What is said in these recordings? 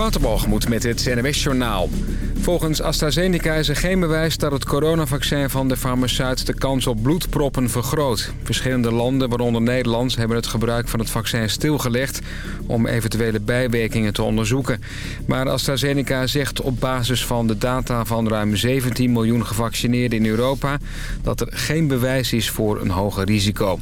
Waterbalgemoed met het NWS-journaal. Volgens AstraZeneca is er geen bewijs dat het coronavaccin van de farmaceut de kans op bloedproppen vergroot. Verschillende landen, waaronder Nederland, hebben het gebruik van het vaccin stilgelegd om eventuele bijwerkingen te onderzoeken. Maar AstraZeneca zegt op basis van de data van ruim 17 miljoen gevaccineerden in Europa dat er geen bewijs is voor een hoger risico.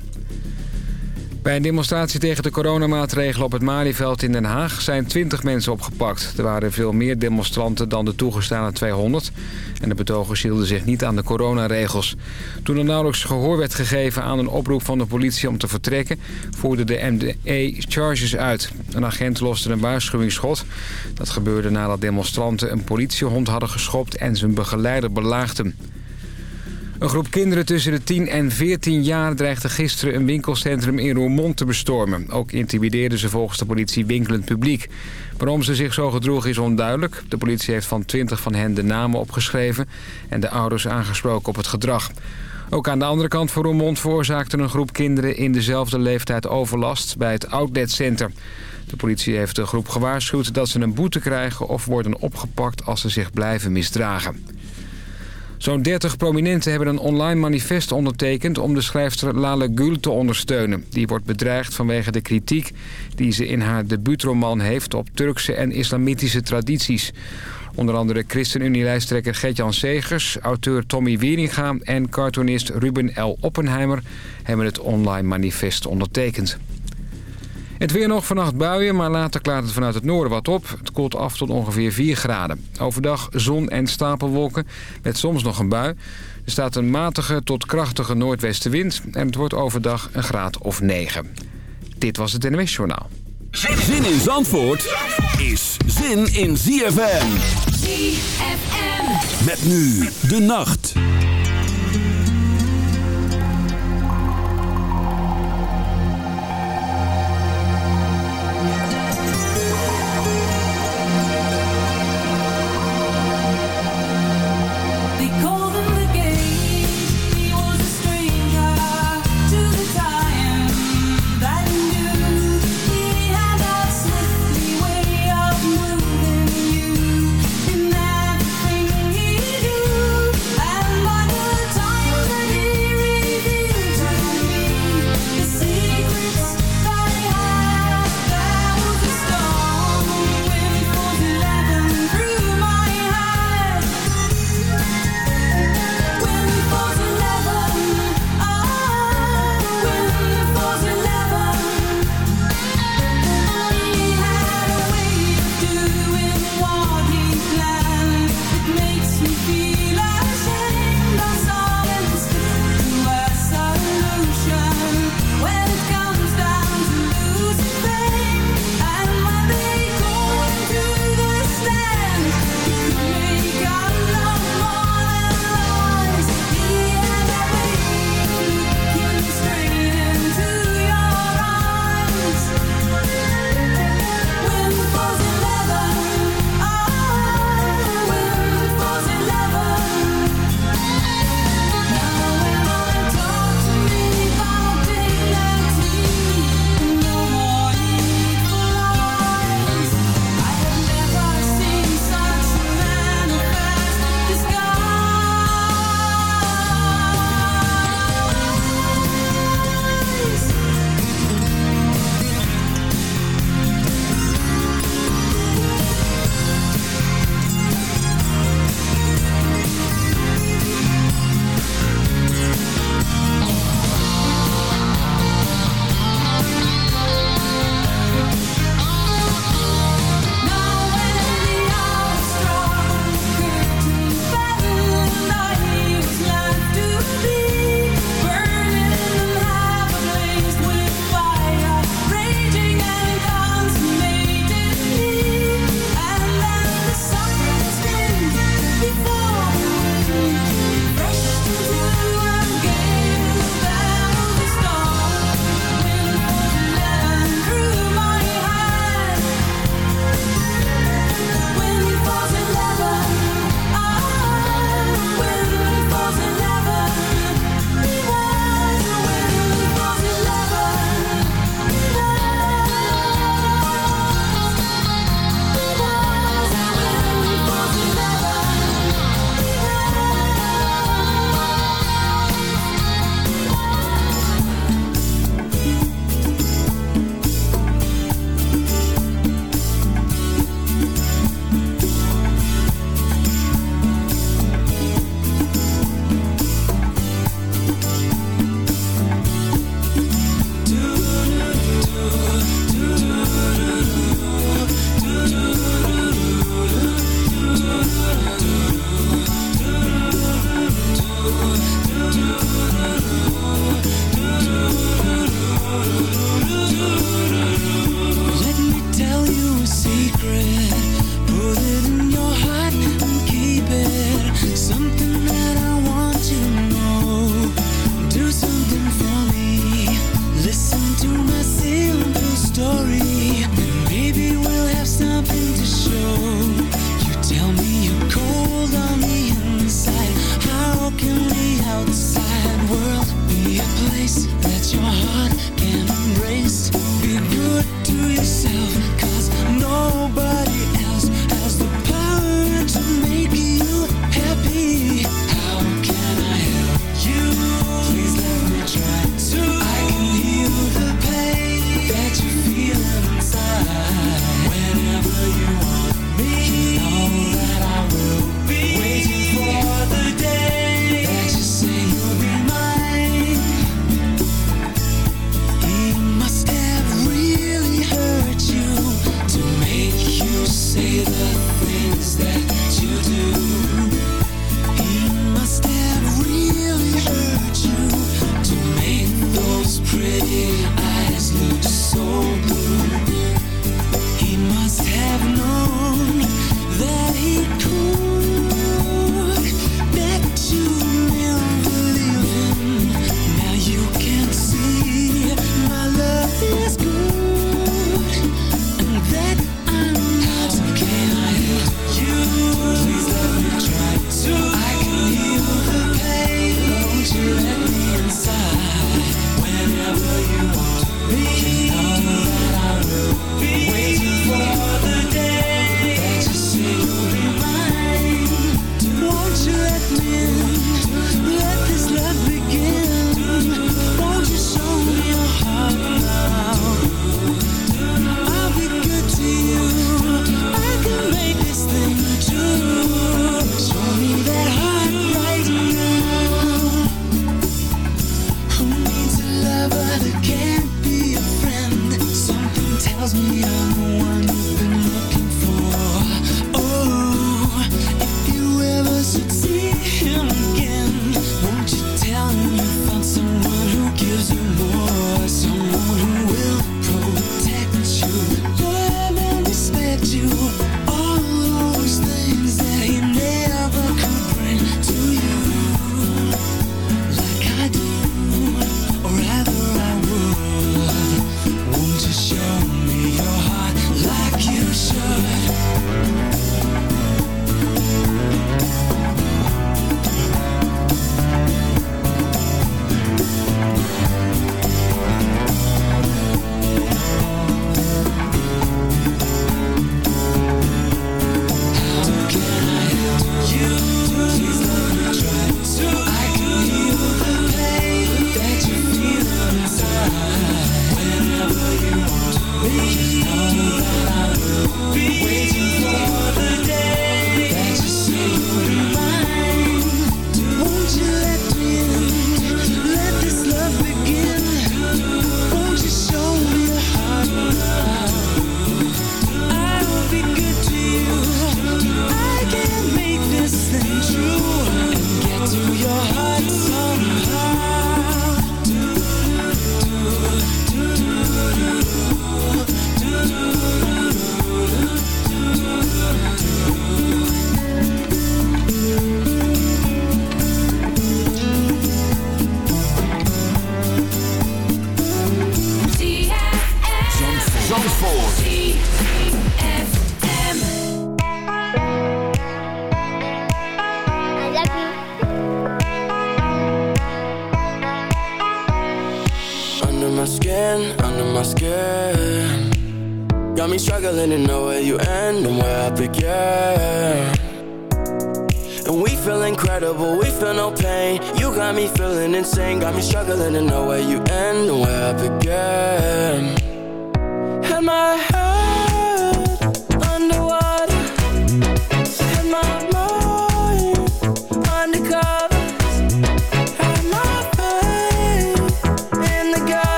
Bij een demonstratie tegen de coronamaatregelen op het Malieveld in Den Haag zijn 20 mensen opgepakt. Er waren veel meer demonstranten dan de toegestane 200. En de betogers hielden zich niet aan de coronaregels. Toen er nauwelijks gehoor werd gegeven aan een oproep van de politie om te vertrekken... voerde de MDE charges uit. Een agent loste een waarschuwingsschot. Dat gebeurde nadat demonstranten een politiehond hadden geschopt en zijn begeleider belaagden. Een groep kinderen tussen de 10 en 14 jaar dreigde gisteren een winkelcentrum in Roermond te bestormen. Ook intimideerden ze volgens de politie winkelend publiek. Waarom ze zich zo gedroegen is onduidelijk. De politie heeft van 20 van hen de namen opgeschreven en de ouders aangesproken op het gedrag. Ook aan de andere kant van Roermond veroorzaakte een groep kinderen in dezelfde leeftijd overlast bij het outletcenter. De politie heeft de groep gewaarschuwd dat ze een boete krijgen of worden opgepakt als ze zich blijven misdragen. Zo'n 30 prominenten hebben een online manifest ondertekend... om de schrijfster Lale Gül te ondersteunen. Die wordt bedreigd vanwege de kritiek die ze in haar debuutroman heeft... op Turkse en islamitische tradities. Onder andere ChristenUnie-lijsttrekker Gert-Jan Segers... auteur Tommy Wieringa en cartoonist Ruben L. Oppenheimer... hebben het online manifest ondertekend. Het weer nog vannacht buien, maar later klaart het vanuit het noorden wat op. Het koelt af tot ongeveer 4 graden. Overdag zon en stapelwolken met soms nog een bui. Er staat een matige tot krachtige noordwestenwind en het wordt overdag een graad of 9. Dit was het NWS Journaal. Zin in Zandvoort is zin in ZFM. ZFM. Met nu de nacht.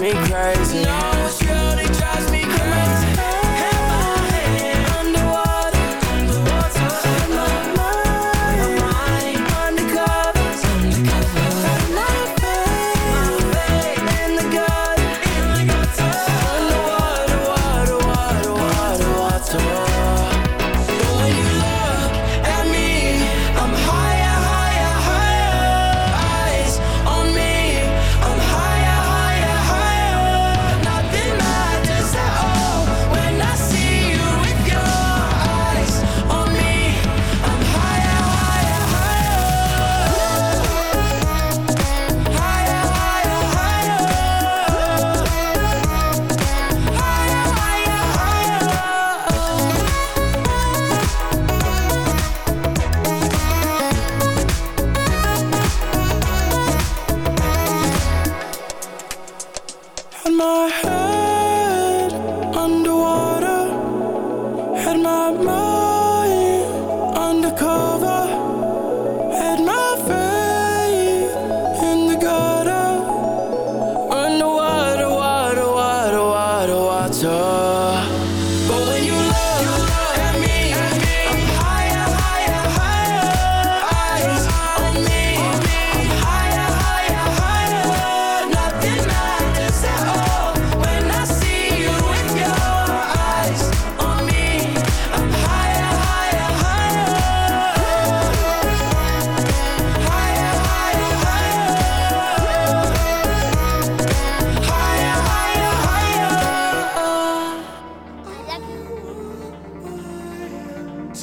Me crazy. You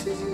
to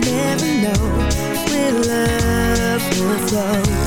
never know Where love will flow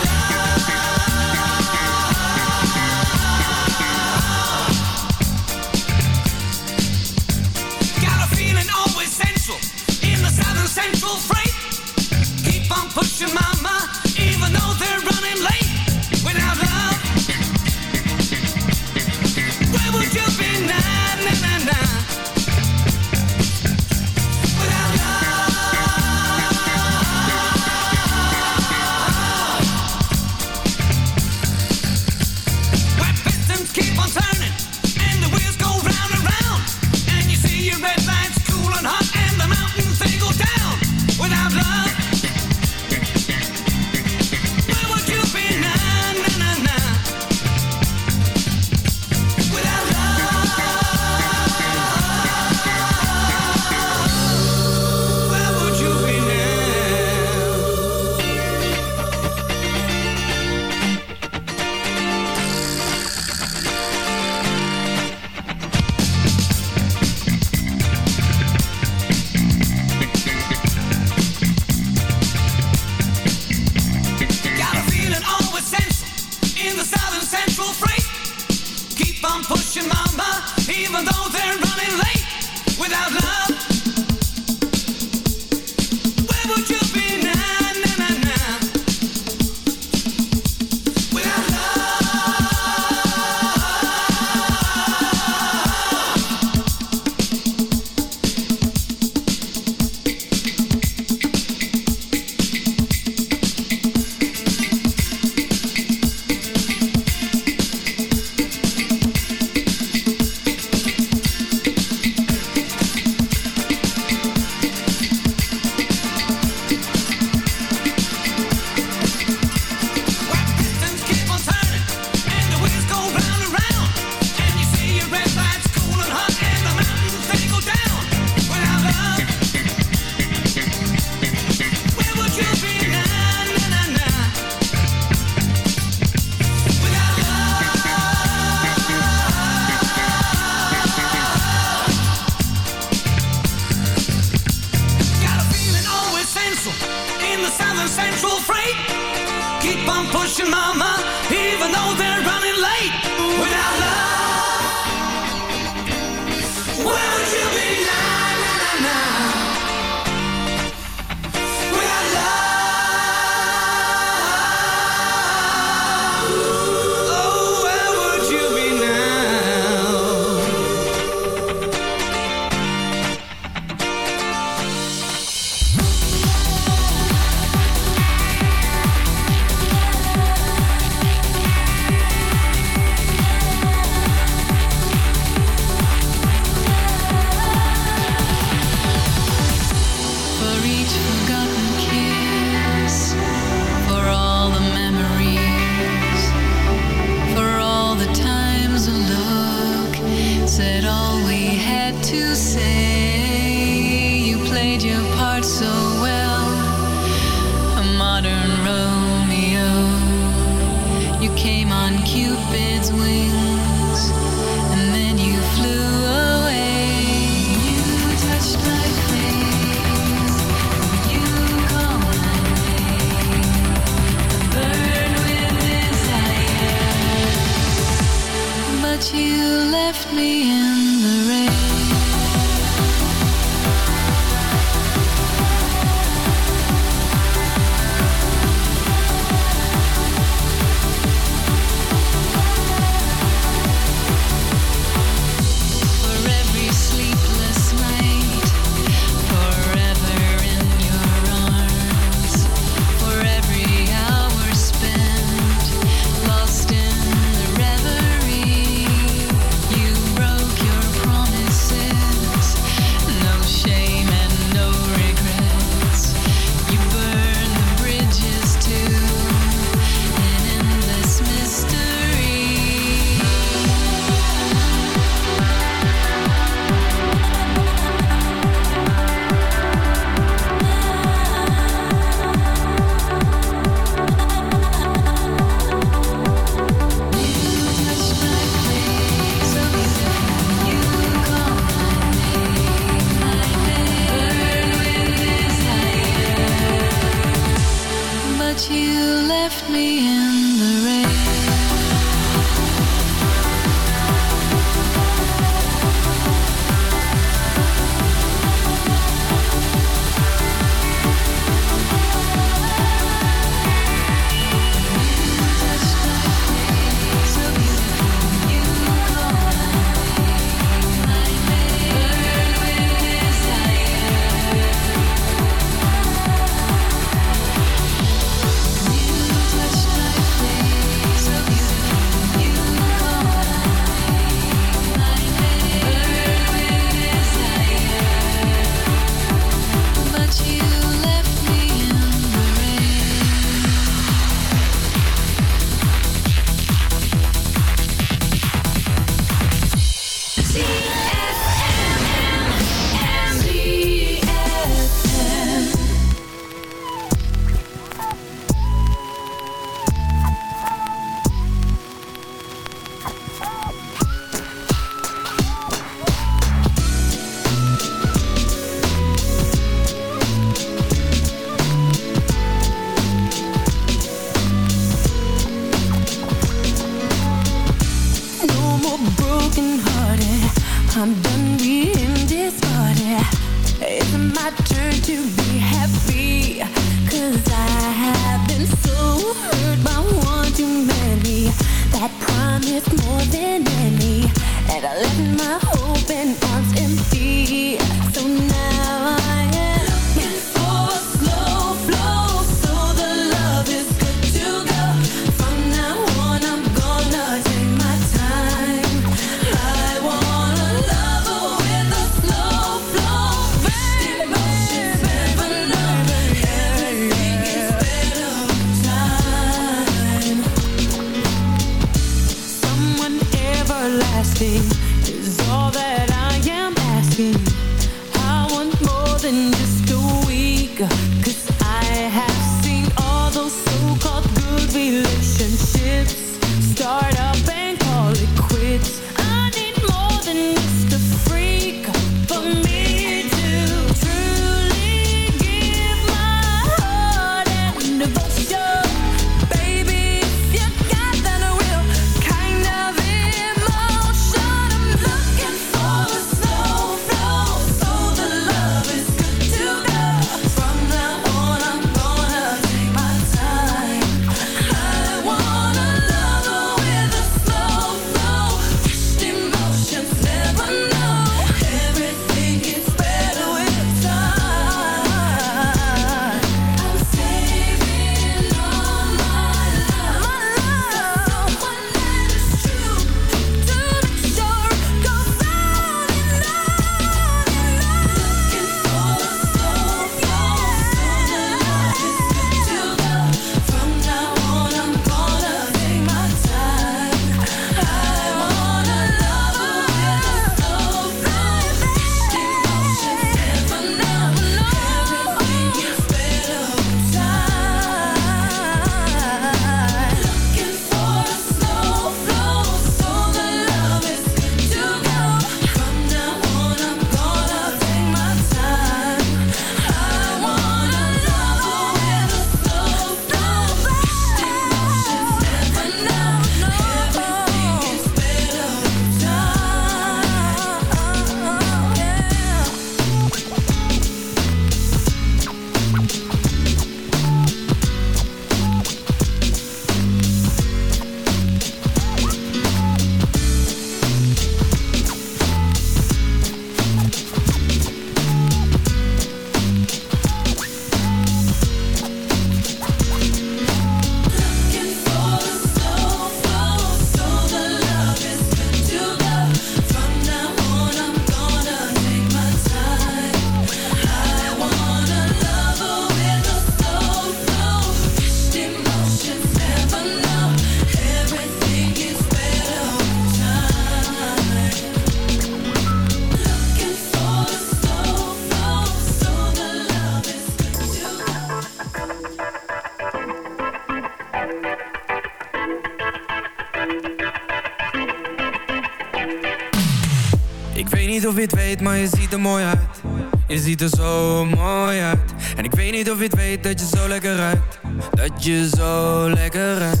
dat je zo lekker ruikt. Dat je zo lekker ruikt.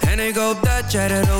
En ik hoop dat jij dat ook